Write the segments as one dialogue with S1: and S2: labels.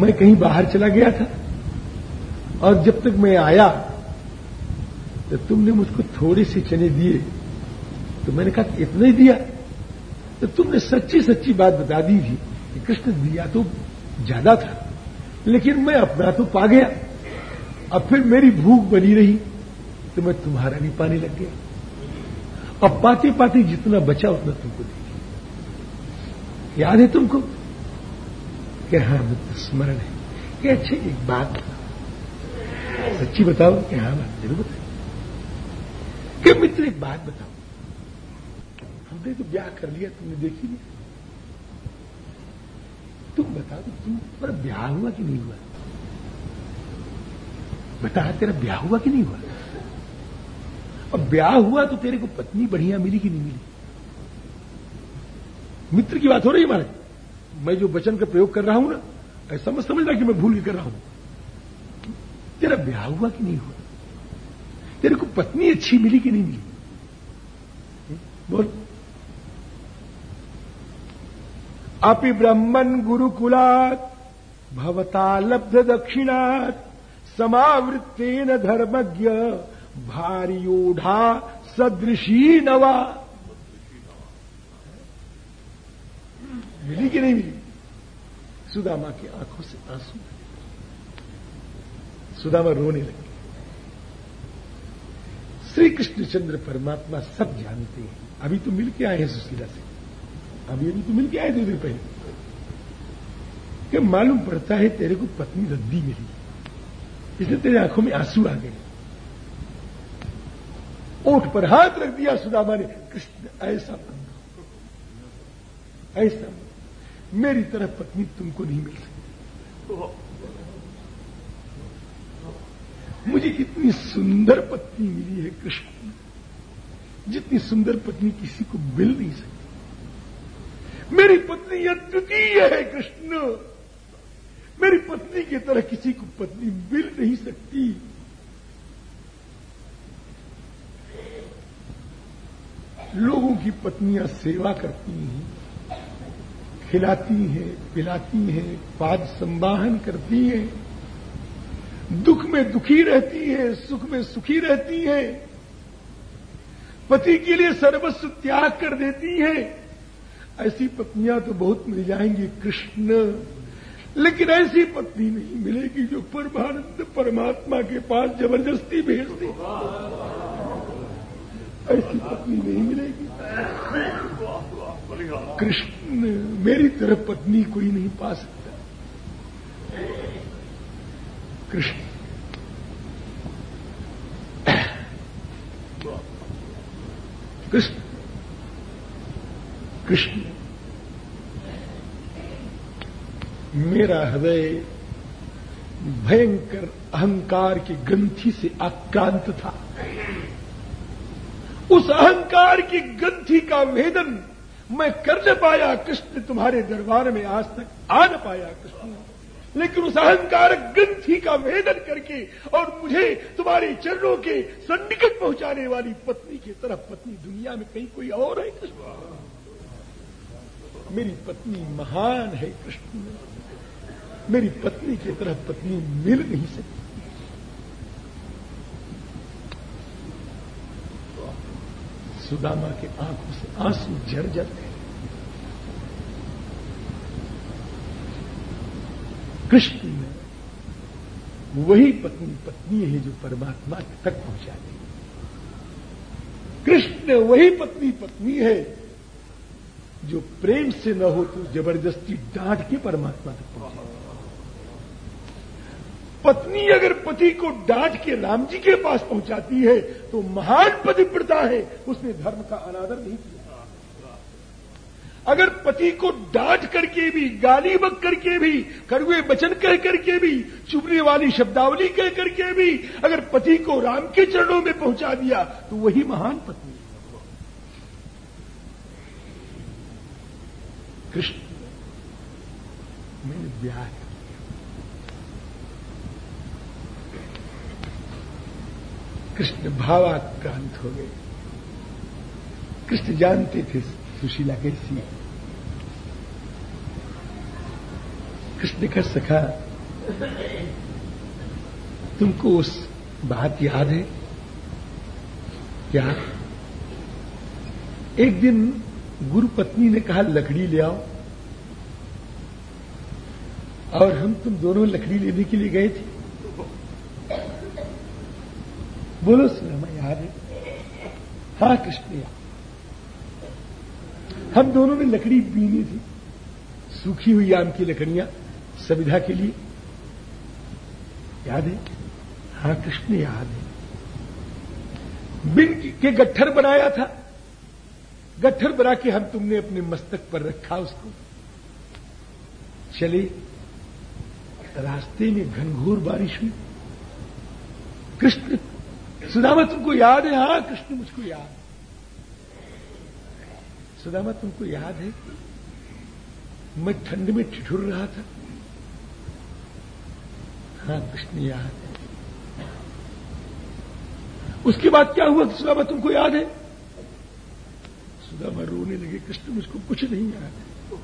S1: मैं कहीं बाहर चला गया था। और जब तक मैं आया तो तुमने मुझको थोड़े से चने दिए तो मैंने कहा, इतना ही दिया? तो तुमने सच्ची सच्ची बात बता दी थी कि कृष्ण दिया तो ज़्यादा था, लेकिन मैं अपना तो पा गया। अब फिर मेरी भूख बनी रही तो मैं तुम्हारा नहीं पाने लग गया। अब पाते पाते जितना बचा, उतना तुमको दे याद है तुमको? कि हाँ मित्र स्मरण है। कि अच्छे एक बात बताओ सच्ची बताओ कि हाँ बात ज़रूर बताओ कि मित्र, एक बात बताओ हमने तो ब्याह कर लिया, तुमने देखी नहीं तुम बता दो तुम पर ब्याह हुआ कि नहीं हुआ? बता, तेरा ब्याह हुआ कि नहीं हुआ? और ब्याह हुआ तो तेरे को पत्नी बढ़िया मिली कि नहीं मिली? मित्र की बात हो रही है हमारे मैं जो वचन का प्रयोग कर रहा हूँ ना, ऐसा मत समझना कि मैं भूल कर रहा हूँ। तेरा ब्याह हुआ कि नहीं हुआ? तेरे को पत्नी अच्छी मिली कि नहीं मिली? बोल। अपि ब्रह्मन गुरुकुलात, भवता लब्ध दक्षिणात, समावृत्तेन धर्मज्ञ, भारियोढ़ा सदृशी नवा मिली कि नहीं मिली? सुदामा की आँखों से आँसू सुदामा रोने लगे। श्री कृष्णचंद्र परमात्मा सब जानते हैं। अभी तो मिल के आए हैं सुशीला से। अभी अभी तो मिल के आए दो दिन पहले। कि मालूम पड़ता है तेरे को पत्नी रद्दी मिली? इसलिए तेरे आँखों में आँसू आ गए। ओठ पर हाथ रख दिया सुदामा ने। कृष्ण, ऐसा ऐसा मेरी तरफ़ पत्नी तुमको नहीं मिल सकती। मुझे कितनी सुंदर पत्नी मिली है कृष्ण। जितनी सुंदर पत्नी किसी को मिल नहीं सकती। मेरी पत्नी अद्वितीय है कृष्ण। मेरी पत्नी की तरह किसी को पत्नी मिल नहीं सकती। लोगों की पत्नियाँ सेवा करती हैं। खिलाती हैं, पिलाती हैं, पाद संवाहन करती हैं। दुख में दुखी रहती है, सुख में सुखी रहती है। पति के लिए सर्वस्व त्याग कर देती है। ऐसी पत्नियाँ तो बहुत मिल जाएँगी, कृष्ण। लेकिन ऐसी पत्नी नहीं मिलेगी जो परमानंद, परमात्मा के पास ज़बरदस्ती भेज दे ऐसी पत्नी नहीं मिलेगी। कृष्ण, मेरी तरफ़ पत्नी कोई नहीं पा सकता। कृष्ण। कृष्ण। कृष्ण। मेरा हृदय भयंकर अहंकार की ग्रंथि से आक्रांत था। उस अहंकार की ग्रंथि का वेदन मैं कर न पाया कृष्ण तुम्हारे दरबार में आज तक आ न पाया कृष्ण। लेकिन उस अहंकार ग्रंथि का वेदन करके और मुझे तुम्हारे चरणों के सन्निकट पहुँचाने वाली पत्नी की तरफ़ पत्नी दुनिया में कहीं कोई और है कृष्ण? मेरी पत्नी महान है कृष्ण। मेरी पत्नी की तरफ़ पत्नी मिल नहीं सकती। सुदामा के आँखों से आँसू जर्जर थे कृष्ण में वही पत्नी पत्नी है जो परमात्मा तक पहुँचा दी। कृष्ण वही पत्नी पत्नी है जो प्रेम से न हो तो ज़बरदस्ती डांट के परमात्मा तक पहुँचा पत्नी अगर पति को डांट के राम जी के पास पहुंचाती है तो महान पति पतिव्रता है। उसने धर्म का अनादर नहीं किया। अगर पति को डांट करके भी, गाली बक करके भी कड़ुए वचन कह करके भी, चुभने वाली शब्दावली कह करके भी, अगर पति को राम के चरणों में पहुँचा दिया तो वही महान पत्नी। कृष्ण, मैंने ब्याह कृष्ण भावाक्रांत हो गए। कृष्ण जानते थे सुशीला कैसी है। कृष्ण कर सका तुमको उस बात याद है? क्या? एक दिन गुरु पत्नी ने कहा, लकड़ी ले आओ। और हम तुम दोनों लकड़ी लेने के लिए गए थे। बोलो सुना याद है हाँ? कृष्ण हम दोनों ने लकड़ी बीनी थी, सूखी हुई आम की लकड़ियाँ सुविधा के लिए। याद है? हाँ कृष्ण याद है? बिन के गट्ठर बनाया था। गट्ठर बना के हम तुमने अपने मस्तक पर रखा उसको। चले, रास्ते में घनघोर बारिश हुई। कृष्ण सुदामा तुमको याद है? हाँ कृष्ण मुझको याद सुदामा तुमको याद है? मैं ठंड में ठिठुर रहा था। हाँ कृष्ण याद है। उसके बाद क्या हुआ सुदामा तुमको याद है? सुदामा रोने लगे, कृष्ण मुझको कुछ नहीं याद है।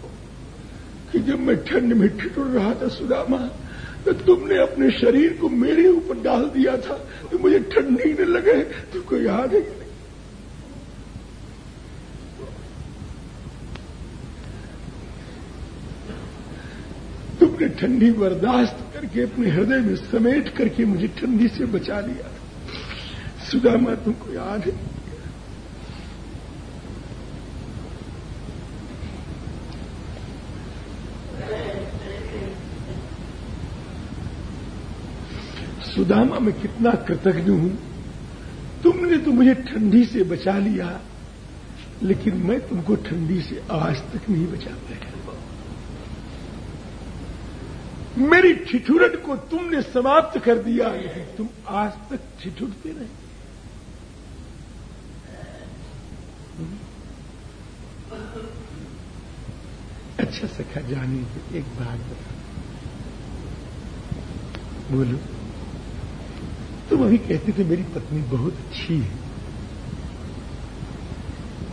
S1: कि जब मैं ठंड में ठिठुर रहा था, सुदामा तो तुमने अपने शरीर को मेरे ऊपर डाल दिया था तो मुझे ठंडी न लगे तुमको याद है तुमने ठंडी बर्दाश्त करके अपने हृदय में समेट करके मुझे ठंडी से बचा लिया। सुदामा, तुमको याद है? सुदामा, मैं कितना कृतज्ञ हूँ। तुमने तो मुझे ठंडी से बचा लिया, लेकिन मैं तुमको ठंडी से आज तक नहीं बचा पाया मेरी ठिठुरट को तुमने समाप्त कर दिया लेकिन तुम आज तक ठिठुरते रहे। अच्छा सखा जाने एक बात बता बोलो। तुम अभी कहते थे, मेरी पत्नी बहुत अच्छी है।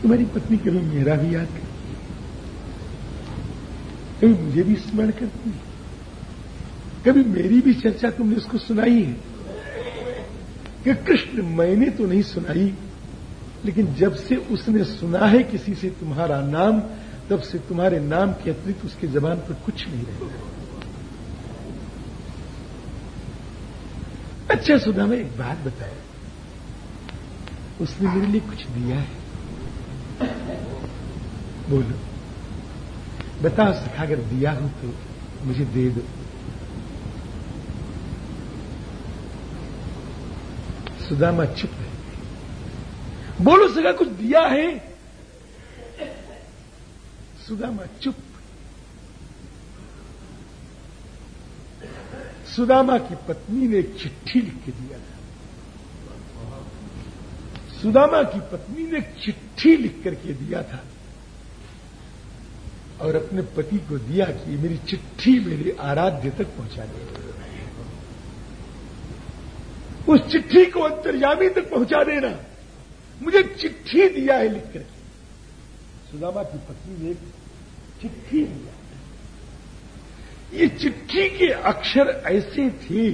S1: तुम्हारी पत्नी कभी मेरा भी याद करती है। कभी मुझे भी स्मरण करती है। कभी मेरी भी चर्चा तुमने उसको सुनाई है। कि कृष्ण, मैंने तो नहीं सुनाई, लेकिन जब से उसने सुना है किसी से तुम्हारा नाम, तब से तुम्हारे नाम के अतिरिक्त उसके जबान पर कुछ नहीं रहता। अच्छा सुधा मैं एक बात बताया उसने मेरे लिए कुछ दिया है। बोलो। बताओ सखा अगर दिया हो तो मुझे दे दो। सुदामा चुप है बोलो सगा कुछ दिया है? सुदामा चुप। सुदामा की पत्नी ने एक चिट्ठी लिख के दिया था सुदामा की पत्नी ने एक चिट्ठी लिख करके दिया था। और अपने पति को दिया कि मेरी चिट्ठी मेरे आराध्य तक पहुँचा दे उस चिट्ठी को अंतर्यामी तक पहुँचा देना। मुझे चिट्ठी दिया है लिख कर सुदामा की पत्नी ने एक चिट्ठी दिया। ये चिट्ठी के अक्षर ऐसे थे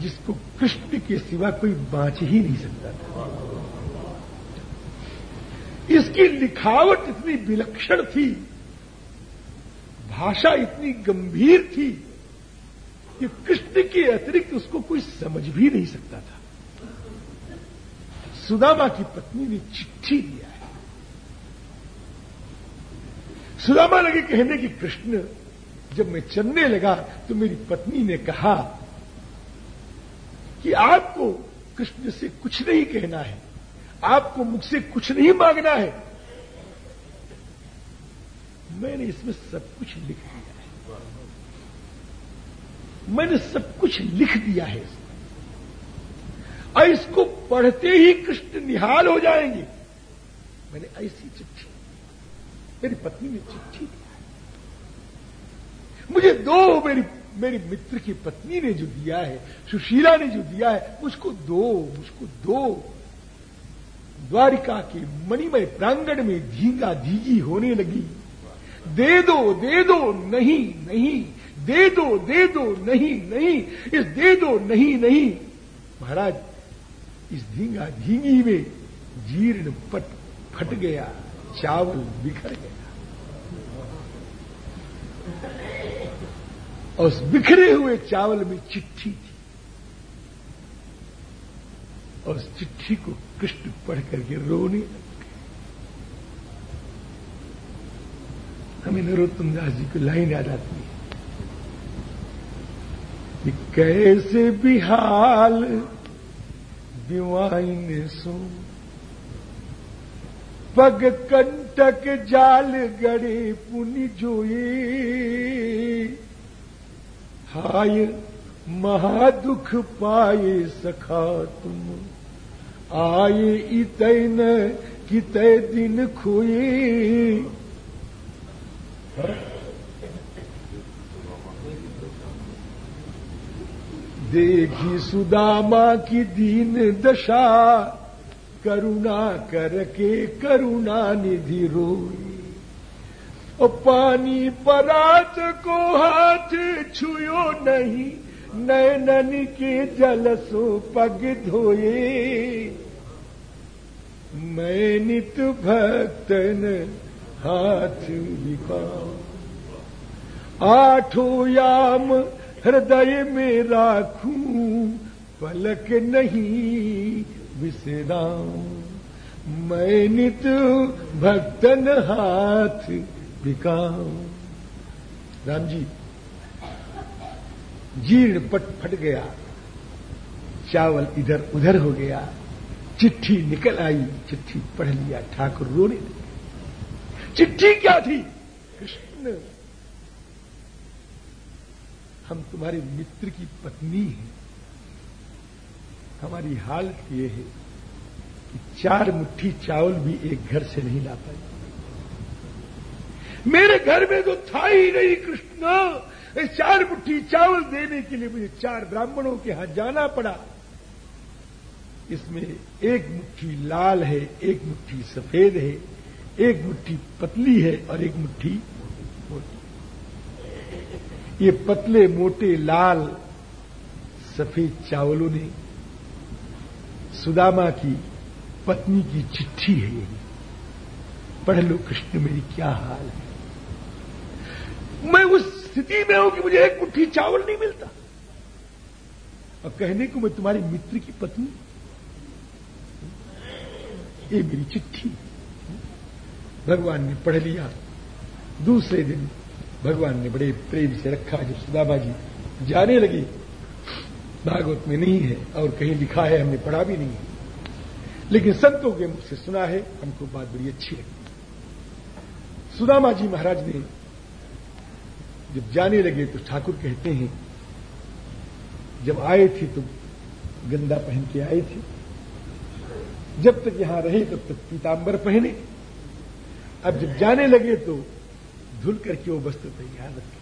S1: जिसको कृष्ण के सिवा कोई बांच ही नहीं सकता था। इसकी लिखावट इतनी विलक्षण थी, भाषा इतनी गंभीर थी कि कृष्ण के अतिरिक्त उसको कोई समझ भी नहीं सकता था। सुदामा की पत्नी ने चिट्ठी दिया है। सुदामा लगे कहने की कृष्ण जब मैं चलने लगा तो मेरी पत्नी ने कहा कि आपको कृष्ण से कुछ नहीं कहना है। आपको मुझसे कुछ नहीं मांगना है। मैंने इसमें सब कुछ लिख दिया है। मैंने सब कुछ लिख दिया है। इसमें और इसको पढ़ते ही कृष्ण निहाल हो जाएँगे। मैंने ऐसी चिट्ठी, मेरी पत्नी ने चिट्ठी मुझे दो मेरी मेरी मित्र की पत्नी ने जो दिया है, सुशीला ने जो दिया है, मुझको दो मुझको दो। द्वारिका के मणिमय प्रांगण में धींगा धीगी होने लगी। दे दो दे दो, नहीं नहीं। दे दो दे दो, नहीं नहीं। इस दे दो, नहीं नहीं। महाराज, इस धींगा धींगी में जीर्ण पट फट गया, चावल बिखर गया। और उस बिखरे हुए चावल में चिट्ठी थी। और उस चिट्ठी को कृष्ण पढ़ करके रोने लगे। हमें नरोत्तम दास जी की लाइन याद आती है कि कैसे बिहाल दिवाइन सो, पग कंटक जाल गड़े पुनि जोए। हाय, महादुख पाए सखा तुम। आए इतन कित दिन खोए। देखी सुदामा की दीन दशा, करुणा करके करुणा निधि रोई। पानी परात को हाथ छुयो नहीं नैनन के जल सो पग धोए। मैं नित भक्तन हाथ विकाओ आठों याम हृदय में राखूं, पलक नहीं विसराऊं मैं नित भक्तन हाथ बिकाऊं राम जी जीर्ण पट फट गया, चावल इधर उधर हो गया, चिट्ठी निकल आई, चिट्ठी पढ़ लिया, ठाकुर रोने चिट्ठी क्या थी? कृष्ण, हम तुम्हारे मित्र की पत्नी हैं। हमारी हालत ये है कि चार मुट्ठी चावल भी एक घर से नहीं ला पाए मेरे घर में तो था ही नहीं कृष्ण। चार मुट्ठी चावल देने के लिए मुझे चार ब्राह्मणों के यहाँ जाना पड़ा। इसमें एक मुट्ठी लाल है, एक मुट्ठी सफ़ेद है, एक मुट्ठी पतली है और एक मुट्ठी मोटी। ये पतले मोटे लाल सफ़ेद चावलों ने सुदामा की पत्नी की चिट्ठी है यही। पढ़ लो कृष्ण, मेरी क्या हाल है। मैं उस स्थिति में हूँ कि मुझे एक मुट्ठी चावल नहीं मिलता। और कहने को मैं तुम्हारी मित्र की पत्नी। ये मेरी चिट्ठी। भगवान ने पढ़ लिया। दूसरे दिन भगवान ने बड़े प्रेम से रखा जब सुदामा जी जाने लगी। भागवत में नहीं है और कहीं लिखा है, हमने पढ़ा भी नहीं है। लेकिन संतों के मुख से सुना है, हमको बात बड़ी अच्छी लगी। सुदामा जी महाराज ने जब जाने लगे तो ठाकुर कहते हैं, जब आए थे तो गंदा पहन के आए थे। जब तक यहाँ रहे, तब तक पीताम्बर पहने। अब जब जाने लगे तो धुल करके वो वस्त्र तैयार रखे।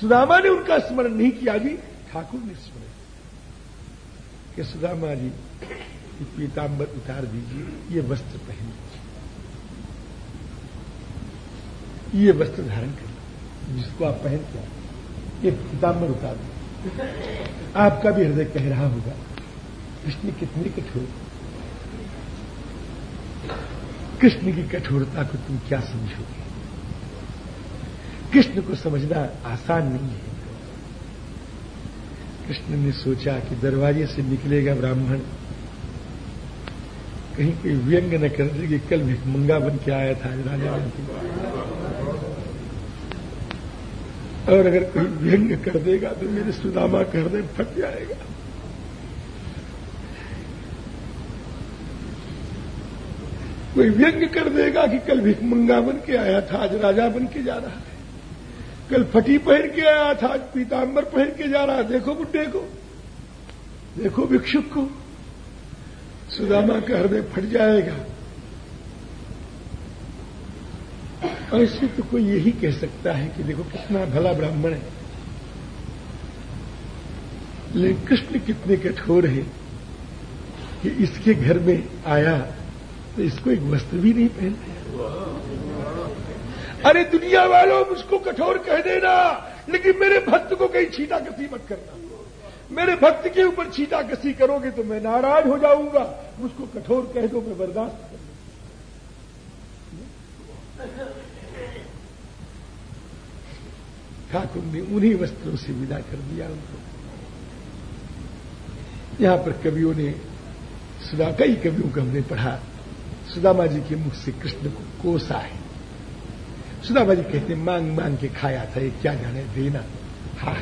S1: सुदामा ने उनका स्मरण नहीं किया जी, ठाकुर ने स्मरण। कि सुदामा जी पीताम्बर उतार दीजिए, ये वस्त्र पहन लीजिए। ये वस्त्र धारण कर जिसको आप पहन के ये पीतांबर उतार दीजिए आपका भी हृदय कह रहा होगा, कृष्ण कितनी कठोर कृष्ण की कठोरता को तुम क्या समझोगे? कृष्ण को समझना आसान नहीं है। कृष्ण ने सोचा कि दरवाजे से निकलेगा ब्राह्मण। कहीं कोई व्यंग न कर दे कि कल भिकमंगा बन के आया था राजा बन के। और अगर कोई व्यंग कर देगा तो मेरे सुदामा का हृदय फट जाएगा। कोई व्यंग कर देगा कि कल भिकमंगा बन के आया था, आज राजा बन के जा रहा है। कल फटी पहन के आया था, आज पीताम्बर पहन के जा रहा है। देखो बुड्ढे को, देखो भिक्षुक को। सुदामा का हृदय फट जाएगा। ऐसे तो कोई यही कह सकता है कि देखो कितना भला ब्राह्मण है। लेकिन कृष्ण कितने कठोर है कि इसके घर में आया तो इसको एक वस्त्र भी नहीं पहन अरे दुनिया वालों मुझको कठोर कह देना। लेकिन मेरे भक्त को कहीं छीटा कसी मत करना। मेरे भक्त के ऊपर छीटा कसी करोगे तो मैं नाराज़ हो जाऊँगा। मुझको कठोर कह दो, मैं बर्दाश्त कर ठाकुर ने उन्हीं वस्त्रों से विदा कर दिया उनको। यहाँ पर कवियों ने सुधा कई कवियों को हमने पढ़ा। सुदामा जी के मुख से कृष्ण को कोसा है। सुदामा जी कहते मांग मांग के खाया था, ये क्या जाने देना। हा,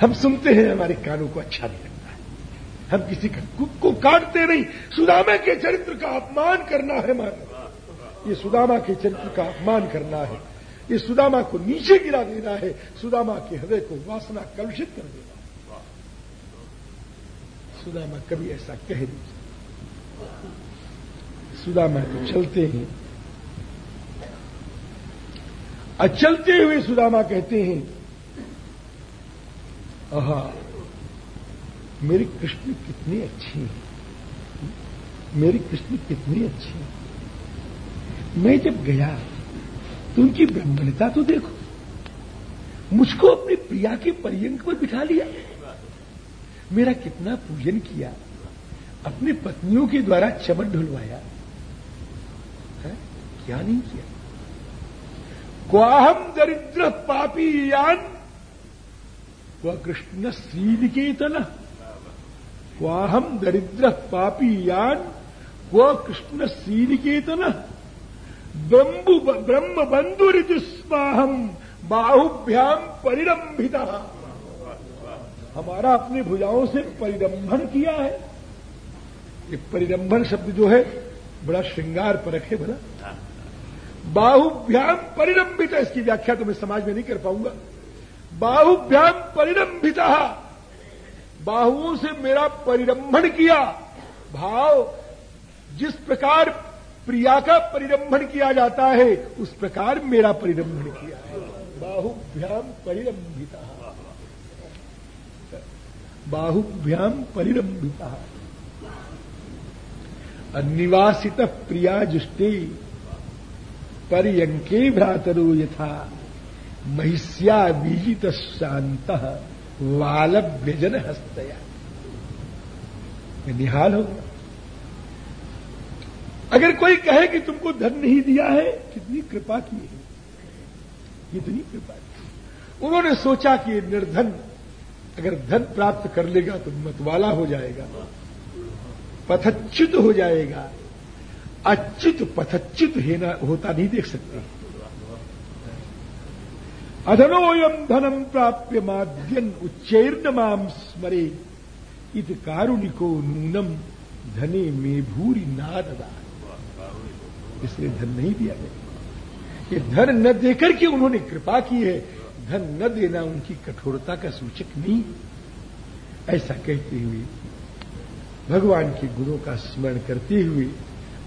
S1: हम सुनते हैं, हमारे कानों को अच्छा नहीं लगता है। हम किसी का कुक को काटते नहीं। सुदामा के चरित्र का अपमान करना है, मानो। ये सुदामा के चरित्र का अपमान करना है। ये सुदामा को नीचे गिरा देना है। सुदामा के हृदय को वासना कलुषित कर देना है। सुदामा कभी ऐसा कह नहीं सुदामा तो चलते हैं। चलते हुए सुदामा कहते हैं, आहा, मेरे कृष्ण कितने अच्छे हैं। मेरे कृष्ण कितने अच्छे हैं। मैं जब गया उनकी ब्रह्मणता तो देखो। मुझको अपनी प्रिया के पर्यंक पर बिठा लिया। मेरा कितना पूजन किया। अपनी पत्नियों के द्वारा चमन ढुलवाया। क्या नहीं किया? क्वाहम दरिद्र पापी यान, क्व कृष्ण श्रीनिकेतन क्वाहम दरिद्र पापी यान, क्व कृष्ण श्रीनिकेतन ब्रह्म ब्रह्म बंधुरितुस्माहम बाहुभ्याम परिरंभिता हमारा अपनी भुजाओं से परिरंभन किया है। ये परिरंभन शब्द जो है, बड़ा श्रृंगार पर रखे भला। बाहुभ्याम परिरंभिता इसकी व्याख्या तो मैं समाज में नहीं कर पाऊँगा। बाहुभ्याम परिरंभिता बाहुओं से मेरा परिरंभन किया। भाव, जिस प्रकार प्रिया का परिरंभन किया जाता है, उस प्रकार मेरा परिरंभन किया है। बाहुभ्याम परिरंभिता। बाहुभ्याम परिरंभिता। निवासित प्रिया जुष्टे, पर्यंके भ्रातरो यथा। महिष्या बीजित शांत वाल व्यजन हस्तया निहाल होगा अगर कोई कहे कि तुमको धन नहीं दिया है, कितनी कृपा की है। कितनी कृपा की उन्होंने सोचा कि निर्धन, अगर धन प्राप्त कर लेगा तो मतवाला हो जाएगा, पथच्युत हो जाएगा। अच्युत पथच्युत होता नहीं देख सकते। अधनोयम धनम प्राप्य माध्यन उच्चैर्ण माम स्मरे। इत कारुणिको नूनम धने में भूरी नादा इसलिए धन नहीं दिया गया। ये धन न देकर के उन्होंने कृपा की है, धन न देना उनकी कठोरता का सूचक नहीं। ऐसा कहते हुए, भगवान के गुणों का स्मरण करते हुए,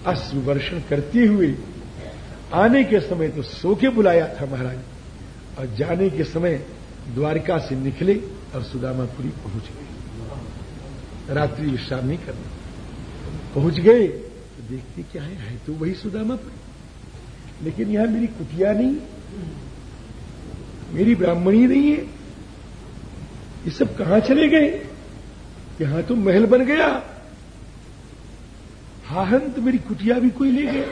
S1: अश्रु वर्षण करते हुए, आने के समय तो सो के बुलाया था महाराज, और जाने के समय द्वारिका से निकले और सुदामापुरी पहुँच गए। रात्रि विश्राम नहीं करना। पहुँच गए देखते क्या है? है तो वही सुदामापुरी लेकिन यहाँ मेरी कुटिया नहीं, मेरी ब्राह्मणी नहीं है। ये सब कहाँ चले गए? यहाँ तो महल बन गया। हाहन तो मेरी कुटिया भी कोई ले गया,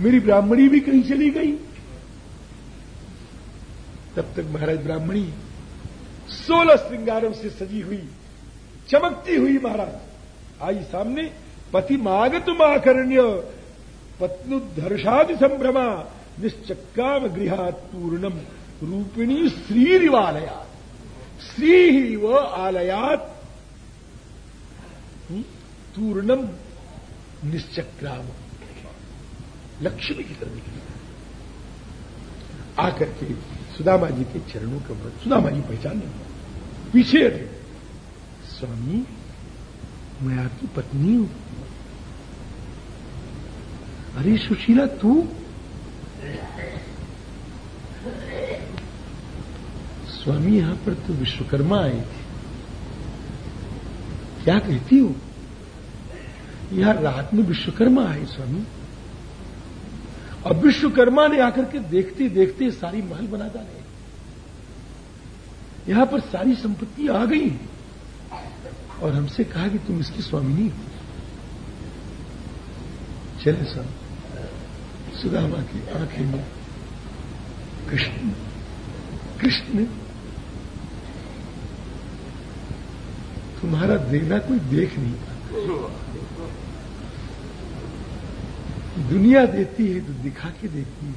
S1: मेरी ब्राह्मणी भी कहीं चली गई। तब तक महाराज ब्राह्मणी, सोलह श्रृंगारों से सजी हुई, चमकती हुई महाराज, आई सामने। पति मागत माकर्ण्य पत्नुधर्षादि संभ्रमा निश्चक्काम गृहात पूर्णम रूपिणी श्रीरिवालयात। श्री ही? व आलयात तूर्णम निश्चक्राम। लक्ष्मी की तरह निकली आकर के सुदामा जी के चरणों का व्रत सुदामा जी पहचाने पीछे हटे। स्वामी, मैं आपकी पत्नी हूँ। अरे सुशीला, तू? स्वामी, यहाँ पर तो विश्वकर्मा आए थे। क्या कहती हो? यहाँ रात में विश्वकर्मा आए स्वामी। और विश्वकर्मा ने आकर के देखते देखते सारी महल बना डाले। यहाँ पर सारी संपत्ति आ गई और हमसे कहा कि तुम इसकी स्वामिनी हो। चले सब सुदामा की आँखें में कृष्ण कृष्ण, तुम्हारा देना कोई देख नहीं पाता। दुनिया देती है तो दिखा के देती है।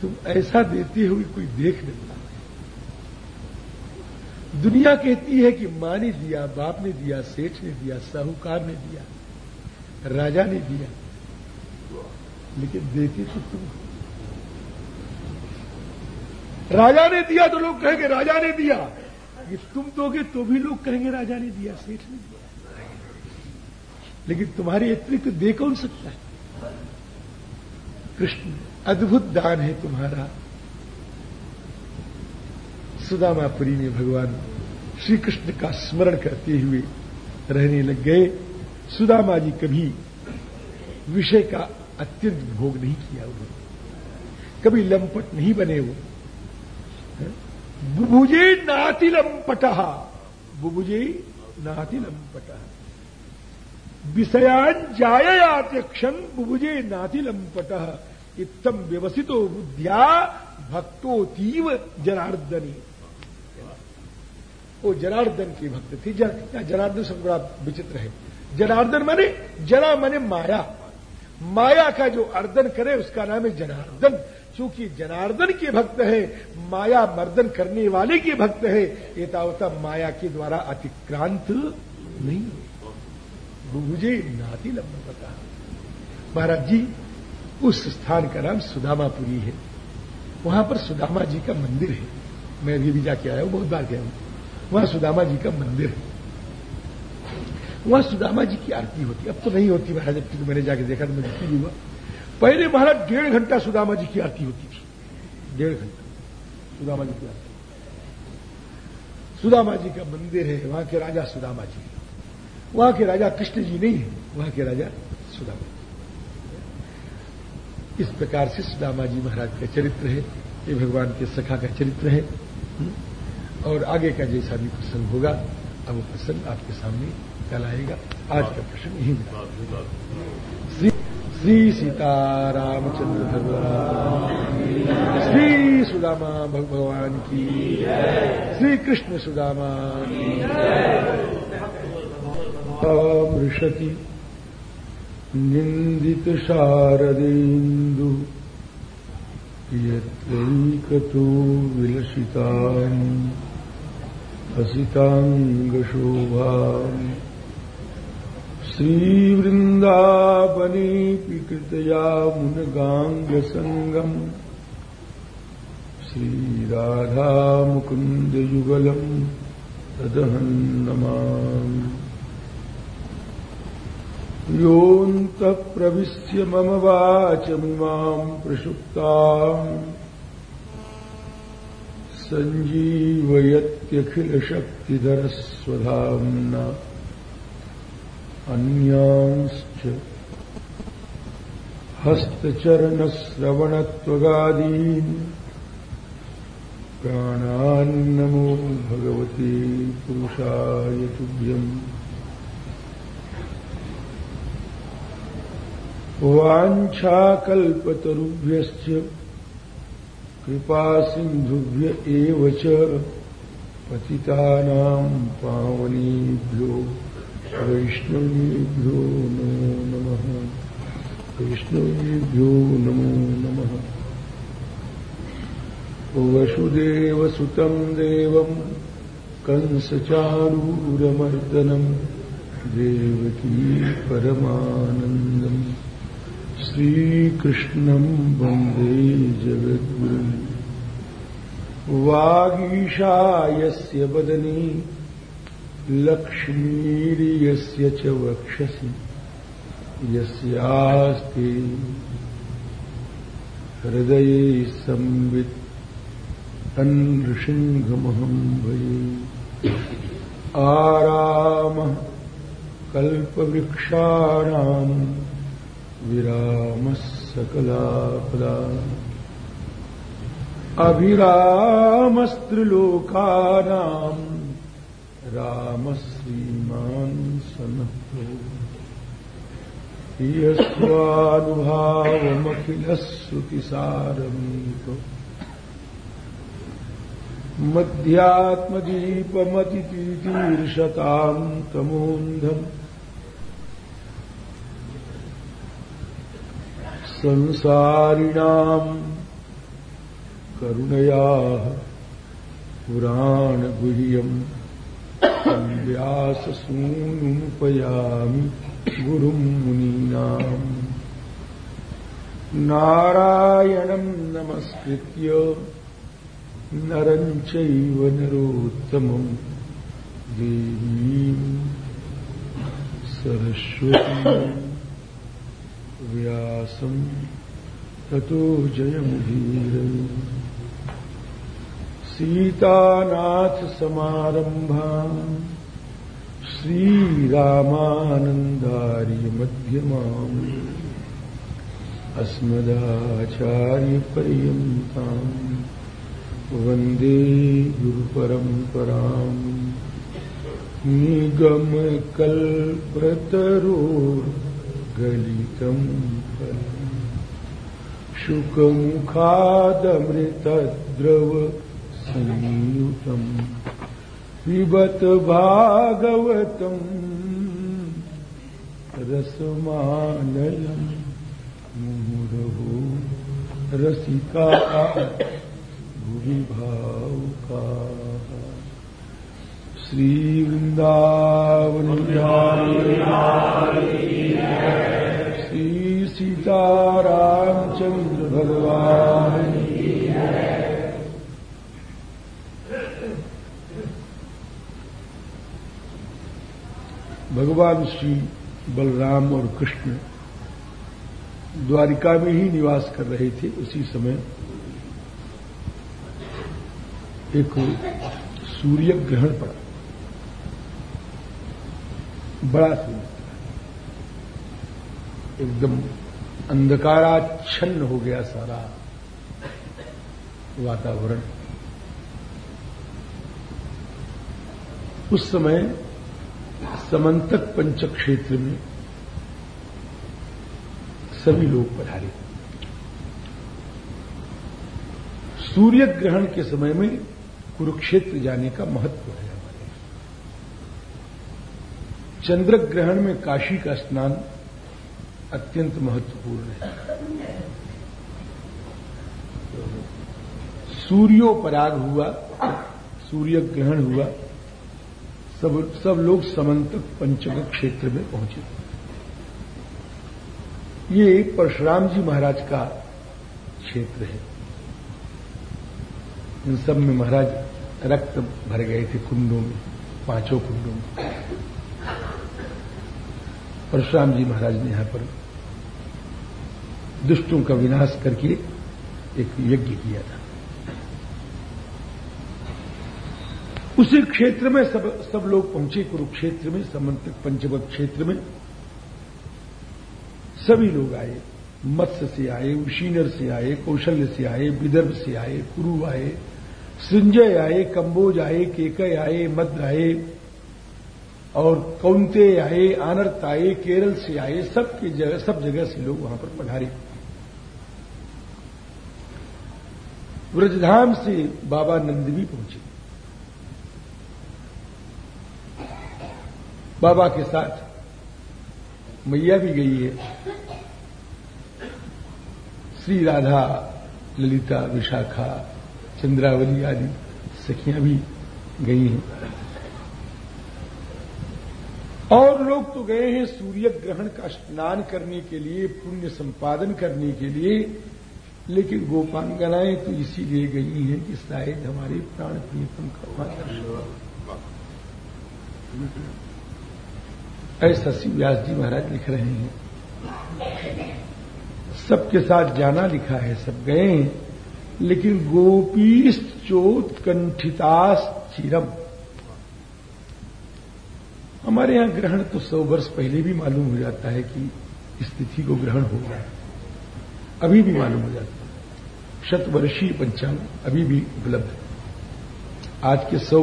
S1: तुम ऐसा देती हो कि कोई देख नहीं पाता। दुनिया कहती है कि माँ ने दिया, बाप ने दिया, सेठ ने दिया, साहूकार ने दिया, राजा ने दिया। लेकिन देती तो तुम। राजा ने दिया तो लोग कहेंगे, राजा ने दिया। ये तुम दोगे तो भी लोग कहेंगे, राजा ने दिया, सेठ ने दिया। लेकिन तुम्हारे अतिरिक्त दे कौन सकता है? कृष्ण, अद्भुत दान है तुम्हारा। सुदामापुरी में भगवान श्री कृष्ण का स्मरण करते हुए रहने लग गए। सुदामा जी कभी विषय का अत्यंत भोग नहीं किया उन्होंने कभी लंपट नहीं बने वो। बुभुजे नाति लंपट बुभुजे नाति लंपट विषयान जाययात्यक्षण बुभुजे नाति लंपट इतम व्यवसितो बुद्धिया भक्तोतीव जनार्दनी। वो जनार्दन के भक्त थे। जनार्दन सब बड़ा विचित्र है। जनार्दन माने, जना माने माया। माया का जो अर्दन करे, उसका नाम है जनार्दन। क्योंकि जनार्दन के भक्त है, माया मर्दन करने वाले के भक्त है एतावता माया के द्वारा अतिक्रांत नहीं मुझे नाती लंबा पता महाराज जी, उस स्थान का नाम सुदामापुरी है। वहाँ पर सुदामा जी का मंदिर है। मैं अभी भी जाके आया हूँ, बहुत बार गया हूँ। वहाँ सुदामा जी का मंदिर है। वहाँ सुदामा जी की आरती होती। अब तो नहीं होती महाराज, अब तो मैंने जाके देखा तो मैं दुखी हुआ पहले महाराज डेढ़ घंटा सुदामा जी की आरती होती थी। डेढ़ घंटा सुदामा जी की आरती। सुदामा जी का मंदिर है, वहाँ के राजा सुदामा जी वहाँ के राजा कृष्ण जी नहीं है, वहाँ के राजा सुदामा इस प्रकार से सुदामा जी महाराज का चरित्र है, ये भगवान के सखा का चरित्र है और आगे का जैसा भी प्रसंग होगा अब वो प्रसंग आपके सामने कल आएगा। आज का प्रश्न यही श्री श्री सीतारामचंद्र भगवान। श्री सुदामा भगवान की श्री कृष्ण सुदामा मृषति निंदित शारदेन्दु यत्रैकतो विलसितानि। हसिताङ्गशोभानि श्रीवृन्दावनेऽपि कृतया मुनगाङ्गसङ्गम्। श्रीराधामुकुन्दयुगलम् तदहन्नमामि योऽन्तः प्रविश्य मम वाचमिमाम् प्रसुप्ताम्। सञ्जीवयत्यखिलशक्तिधरस्वधाम्ना। अन्यांश्च हस्तचरणश्रवणत्वगादीन्। प्राणान्नमो भगवते पुरुषाय तुभ्यम्। वाञ्छाकल्पतरुभ्यश्च कृपासिन्धुभ्य एव च पतितानाम् पावनेभ्यो वैष्णवेभ्यो नमो नमः। वैष्णवेभ्यो नमो नमः। देवम् कंसचारूरमर्दनम् देवकी परमानन्दम् श्रीकृष्णम् वंदे जगद्गुरुम् वागीशायस्य वदनी लक्ष्मीर्यस्य च वक्षसि। यस्यास्ते हृदये संवित् तन्नृसिंहमहम् भये आरामः कल्पवृक्षाणाम् विरामः सकलापदा अभिरामस्त्रिलोकानाम् रामश्रीमान् सनः यस्वानुभावमखिलश्रुतिसारमीक मध्यात्मदीपमतितीर्षताम् तमोन्धम् संसारिणाम् करुणयाः पुराणगुह्यम् व्याससूनुमुपयामि गुरुम् मुनीनाम् नारायणम् नमस्कृत्य नरम् चैव नरोत्तमम् देवीम् सरस्वती। व्यासम् ततो जयमुदीर सीतानाथसमारम्भाम् श्रीरामानन्दार्यमध्यमाम् अस्मदाचार्यपर्यन्ताम् वंदे गुरुपरम्पराम्। निगमकल्पतरोर्गलितम् शुकमुखादमृतद्रव संयुतम् पिबत भागवतम् रसमानयम् मुहुरहो रसिका भुवि भावुका श्रीवृन्दावन श्री सीता रामचंद्र भगवान। भगवान श्री बलराम और कृष्ण द्वारिका में ही निवास कर रहे थे उसी समय। एक सूर्य ग्रहण पड़ा। बड़ा सूर्य एकदम अंधकाराच्छन्न हो गया सारा वातावरण। उस समय समंतक पंच क्षेत्र में सभी लोग पधारे। सूर्य ग्रहण के समय में कुरुक्षेत्र जाने का महत्व है हमारे। चंद्र ग्रहण में काशी का स्नान अत्यंत महत्वपूर्ण है। सूर्योपराग हुआ सूर्य ग्रहण हुआ, सब सब लोग समंतक पंचक क्षेत्र में पहुँचे। ये परशुराम जी महाराज का क्षेत्र है। इन सब में महाराज रक्त भर गए थे कुंडों में, पाँचों कुंडों में। परशुराम जी महाराज ने यहाँ पर दुष्टों का विनाश करके एक यज्ञ किया था। उसी क्षेत्र में सब सब लोग पहुँचे कुरुक्षेत्र में समंतक पंचवत क्षेत्र में। सभी लोग आए, मत्स्य से आए, उशीनर से आए, कौशल्य से आए, विदर्भ से आए, कुरु आए, संजय आए, कंबोज आए, केकय आए, मद्र आए और कौंते आए, आनर्त आए, केरल से आए, सब की जगह, सब जगह से लोग वहाँ पर पधारे। व्रजधाम से बाबा नंद भी पहुँचे। बाबा के साथ मैया भी गई है। श्री राधा, ललिता, विशाखा, चंद्रावली आदि सखियाँ भी गई हैं और लोग तो गए हैं सूर्य ग्रहण का स्नान करने के लिए, पुण्य संपादन करने के लिए, लेकिन गोपांगनाएँ तो इसीलिए गई हैं कि शायद हमारे प्राण प्रियतम का वहाँ ऐसा श्री व्यास जी महाराज लिख रहे हैं। सबके साथ जाना लिखा है, सब गए लेकिन गोपीश्चोत कंठितास चिरम हमारे यहाँ ग्रहण तो सौ वर्ष पहले भी मालूम हो जाता है कि इस तिथि को ग्रहण होगा अभी भी मालूम हो जाता है। शतवर्षीय पंचांग अभी भी उपलब्ध है। आज के सौ